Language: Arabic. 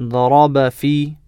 ضرب في